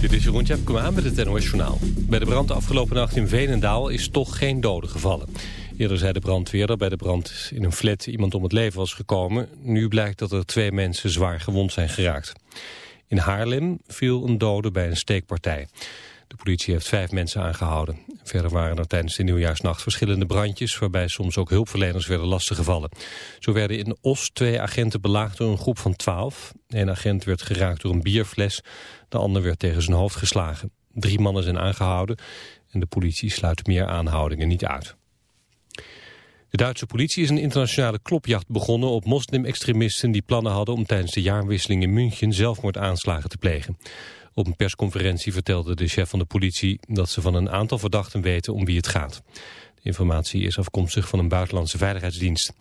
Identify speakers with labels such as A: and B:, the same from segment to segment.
A: Dit is Jeroen Tjepkema met het NOS Journaal. Bij de brand afgelopen nacht in Veenendaal is toch geen dode gevallen. Eerder zei de brandweer dat bij de brand in een flat iemand om het leven was gekomen. Nu blijkt dat er twee mensen zwaar gewond zijn geraakt. In Haarlem viel een dode bij een steekpartij. De politie heeft vijf mensen aangehouden. Verder waren er tijdens de nieuwjaarsnacht verschillende brandjes... waarbij soms ook hulpverleners werden lastiggevallen. Zo werden in Os twee agenten belaagd door een groep van twaalf. Een agent werd geraakt door een bierfles. De ander werd tegen zijn hoofd geslagen. Drie mannen zijn aangehouden en de politie sluit meer aanhoudingen niet uit. De Duitse politie is een internationale klopjacht begonnen op moslim-extremisten die plannen hadden om tijdens de jaarwisseling in München zelfmoordaanslagen te plegen. Op een persconferentie vertelde de chef van de politie dat ze van een aantal verdachten weten om wie het gaat. De informatie is afkomstig van een buitenlandse veiligheidsdienst.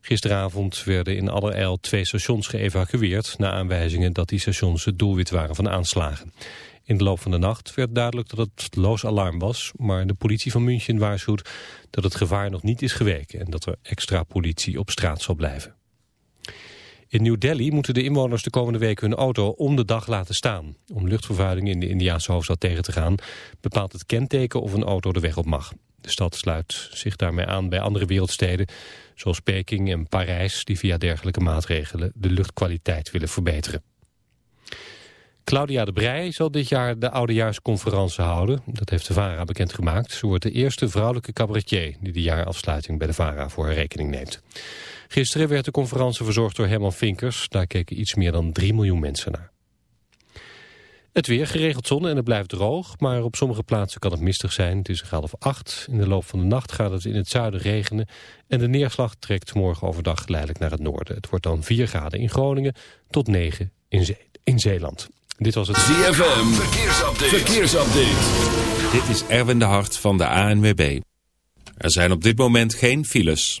A: Gisteravond werden in allerijl twee stations geëvacueerd... na aanwijzingen dat die stations het doelwit waren van aanslagen. In de loop van de nacht werd duidelijk dat het loos alarm was... maar de politie van München waarschuwt dat het gevaar nog niet is geweken... en dat er extra politie op straat zal blijven. In New Delhi moeten de inwoners de komende week hun auto om de dag laten staan. Om luchtvervuiling in de Indiaanse hoofdstad tegen te gaan... bepaalt het kenteken of een auto de weg op mag. De stad sluit zich daarmee aan bij andere wereldsteden... zoals Peking en Parijs... die via dergelijke maatregelen de luchtkwaliteit willen verbeteren. Claudia de Brij zal dit jaar de oudejaarsconferentie houden. Dat heeft de VARA bekendgemaakt. Ze wordt de eerste vrouwelijke cabaretier... die de jaarafsluiting bij de VARA voor haar rekening neemt. Gisteren werd de conferentie verzorgd door Herman Vinkers. Daar keken iets meer dan 3 miljoen mensen naar. Het weer, geregeld zon en het blijft droog, maar op sommige plaatsen kan het mistig zijn. Het is een graad of 8. In de loop van de nacht gaat het in het zuiden regenen en de neerslag trekt morgen overdag geleidelijk naar het noorden. Het wordt dan 4 graden in Groningen tot 9 in, in Zeeland. Dit was het
B: ZFM, verkeersupdate. verkeersupdate.
C: Dit is Erwin de Hart van de ANWB. Er zijn op dit moment geen files.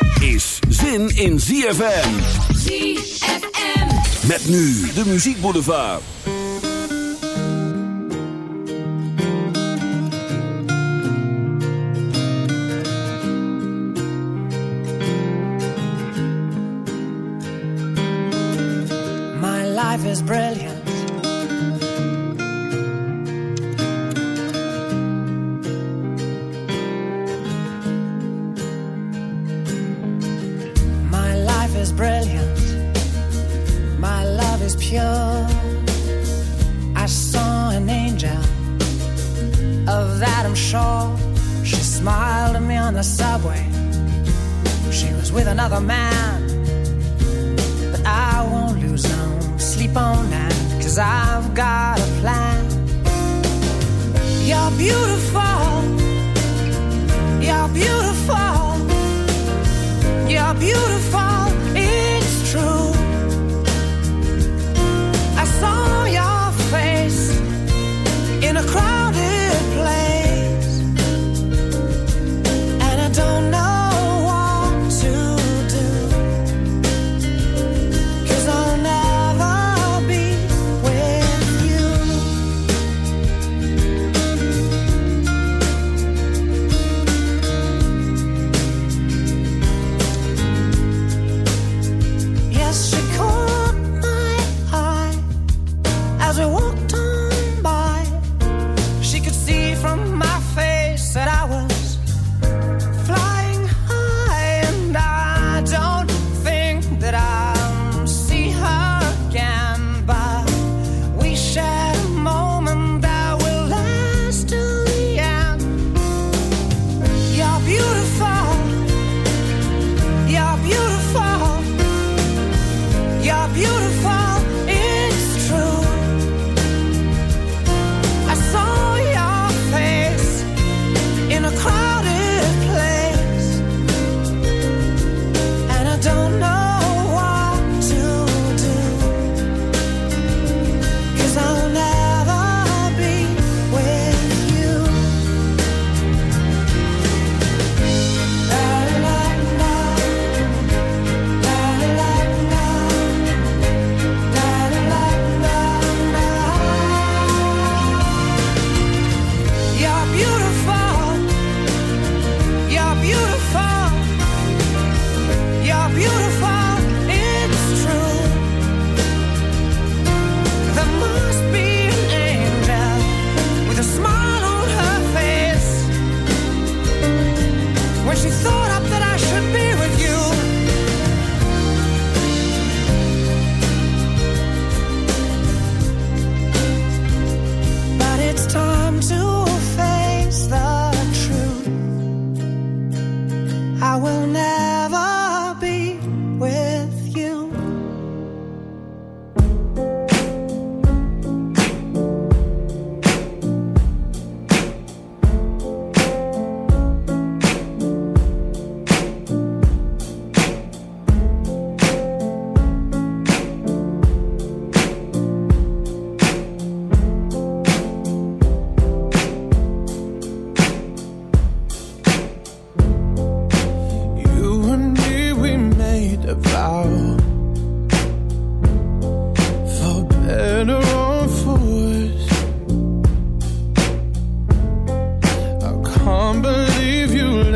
B: is zin in ZFM.
D: ZFM.
B: Met nu de muziekboulevard.
E: My life is brilliant.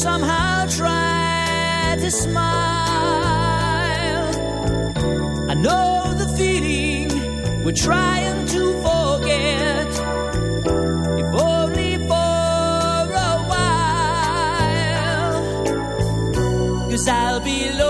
F: somehow try to smile. I know the feeling we're trying to forget, if only for a while. Cause I'll be lonely.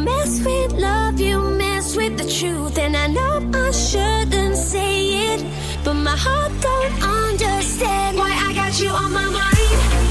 G: mess with love, you mess with the truth. And I know I shouldn't say it, but my heart don't understand why I got you on my mind.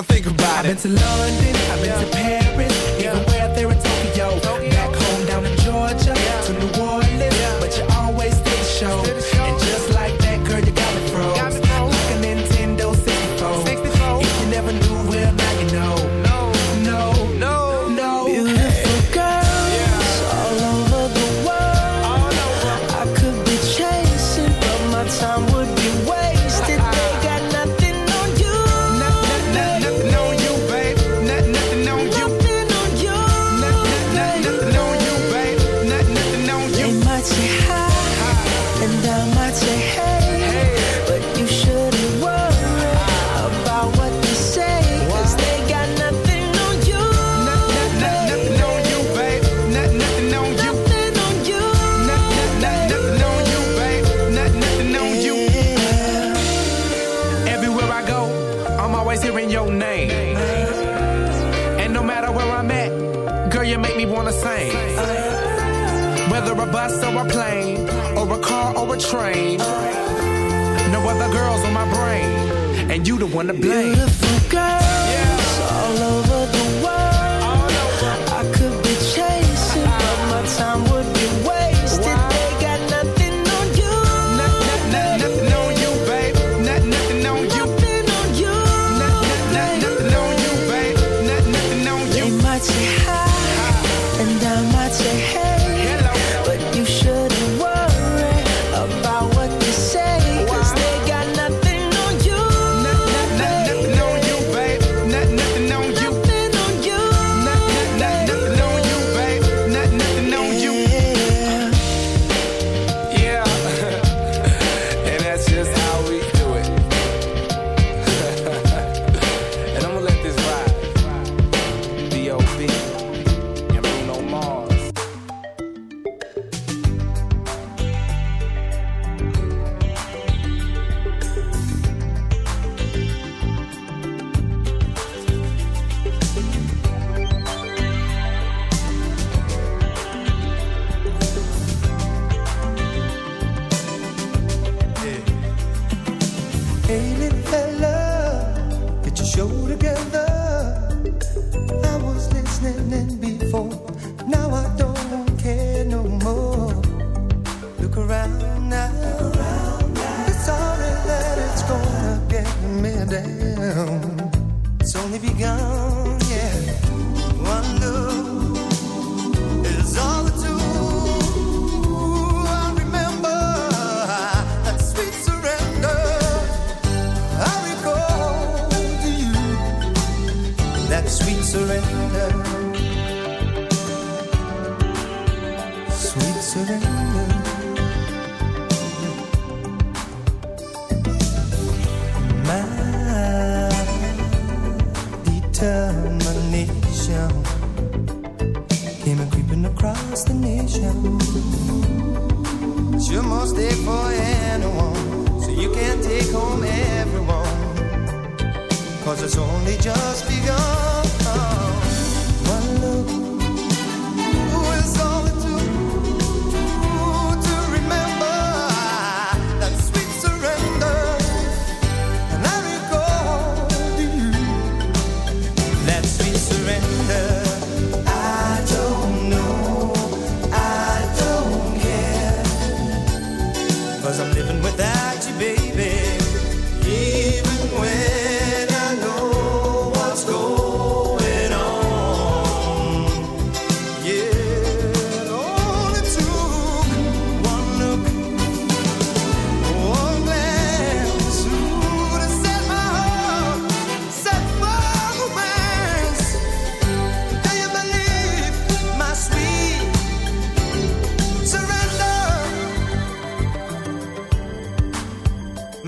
G: Now think
F: about
H: it. I've been to London,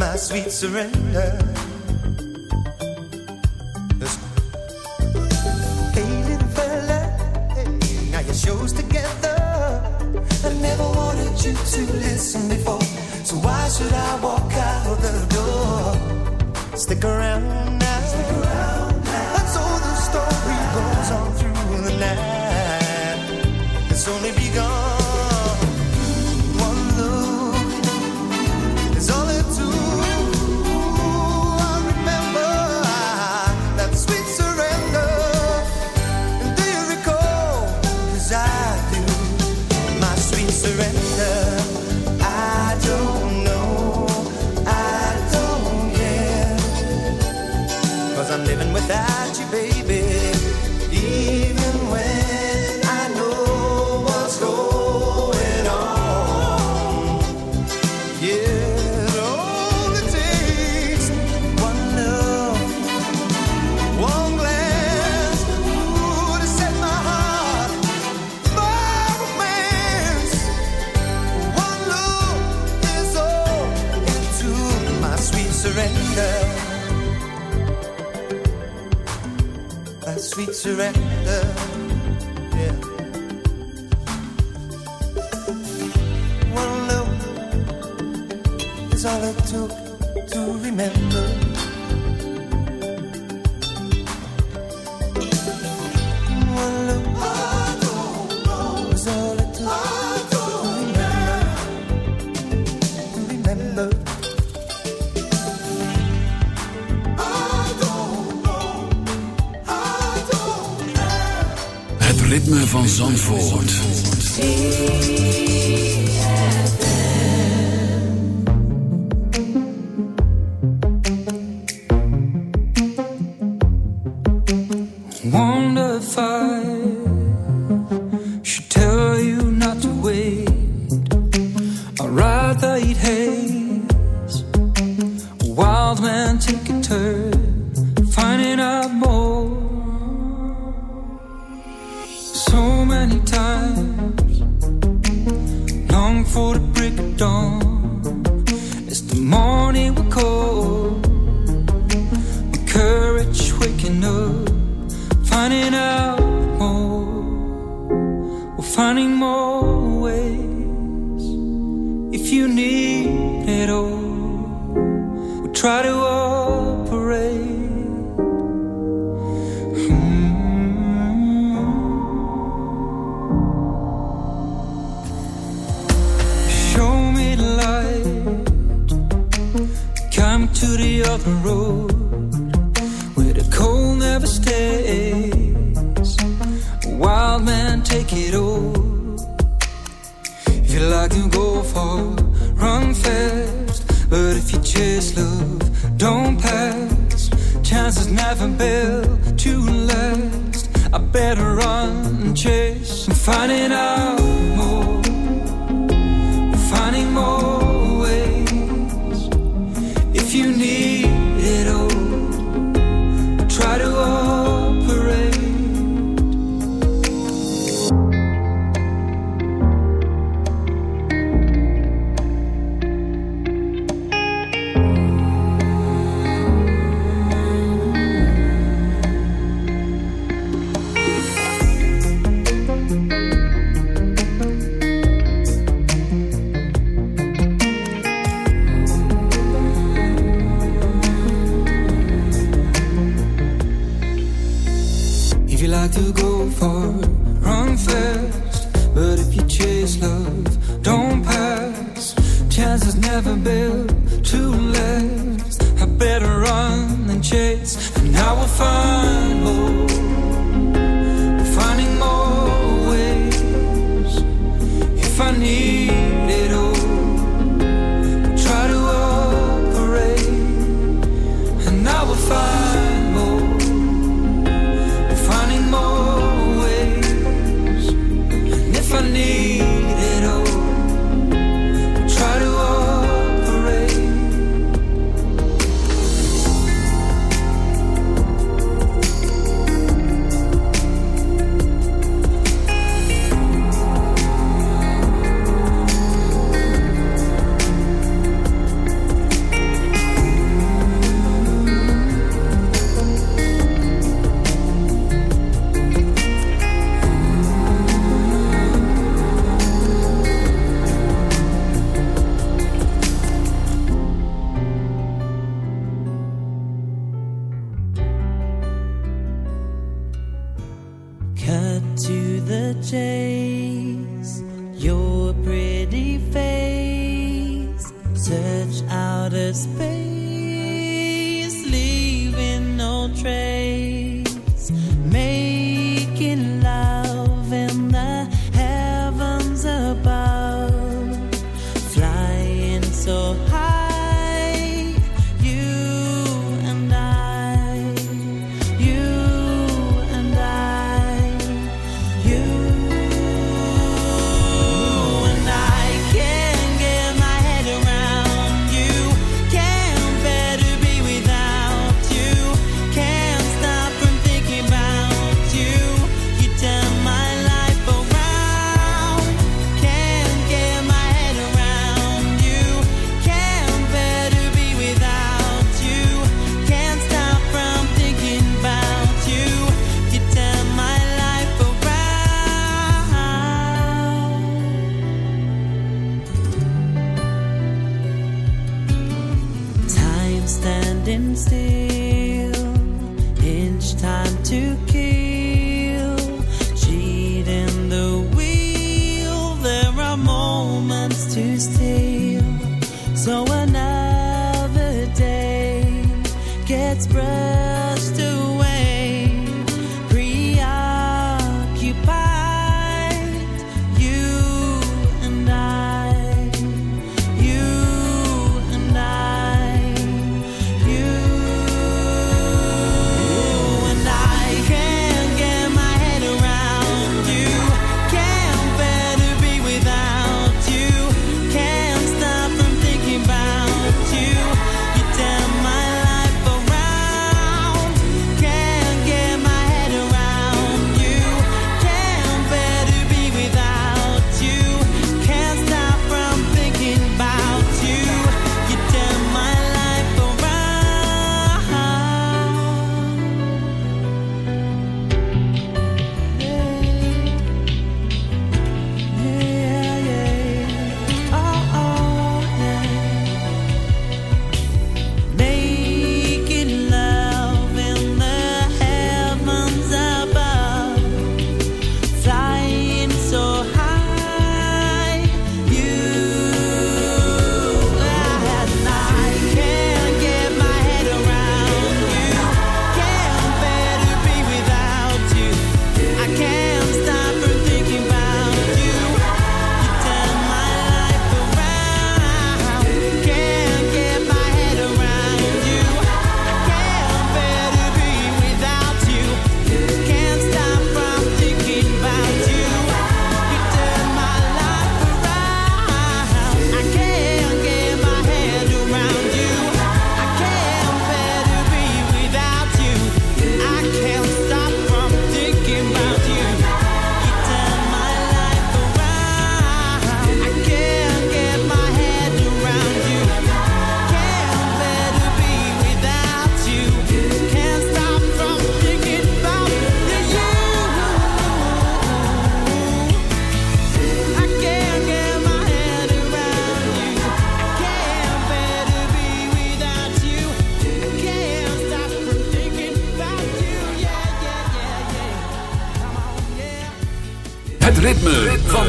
F: my
I: sweet surrender. Together. I never wanted you to listen before, so why should I walk out the door? Stick around now. And so the story goes on through the night. It's only begun. surrender
J: van Zandvoort.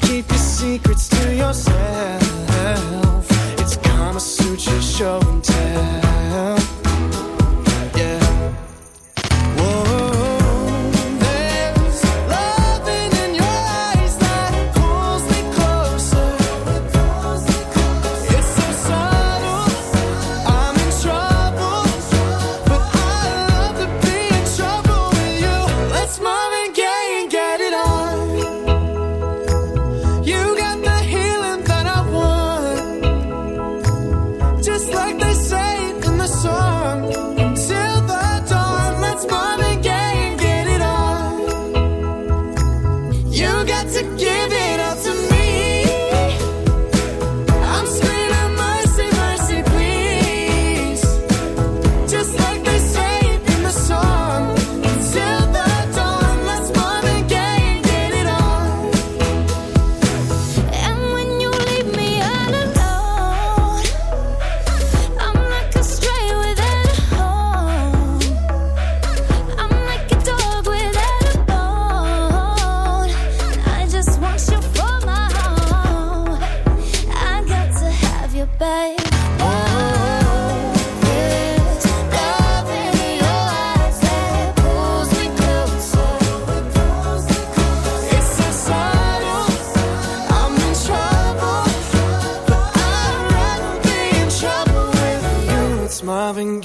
E: Keep your secrets to yourself. It's gonna suit Sutra show and tell.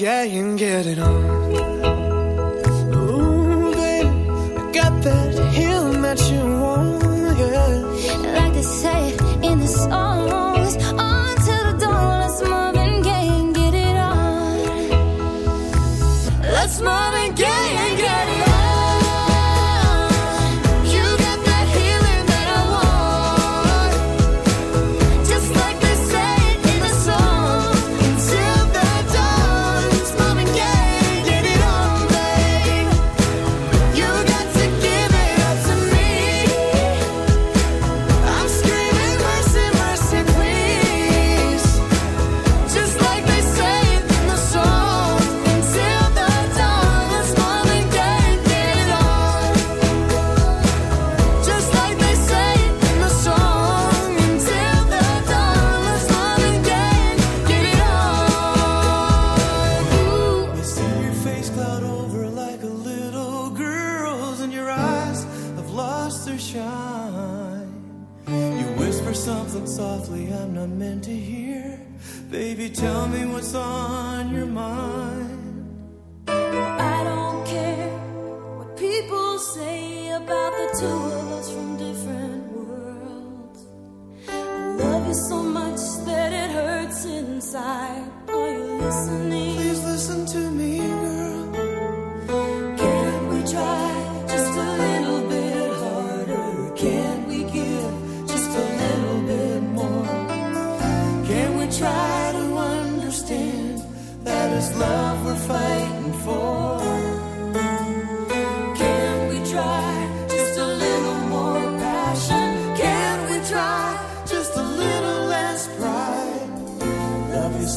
E: yeah, you can get it on.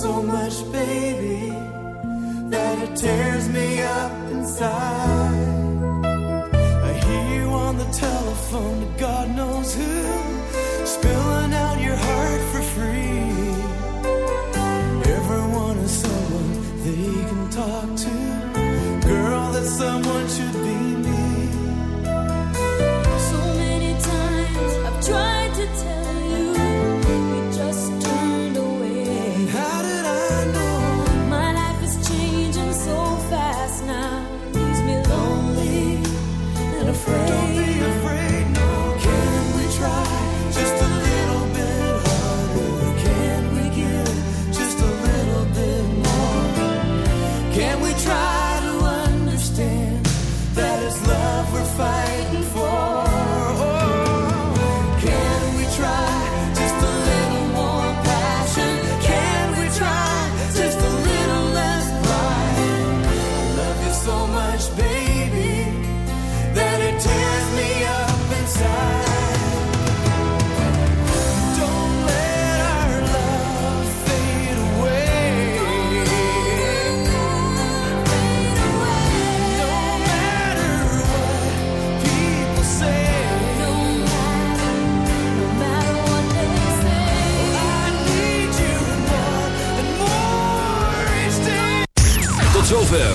E: so
K: much,
L: baby, that it tears me up inside.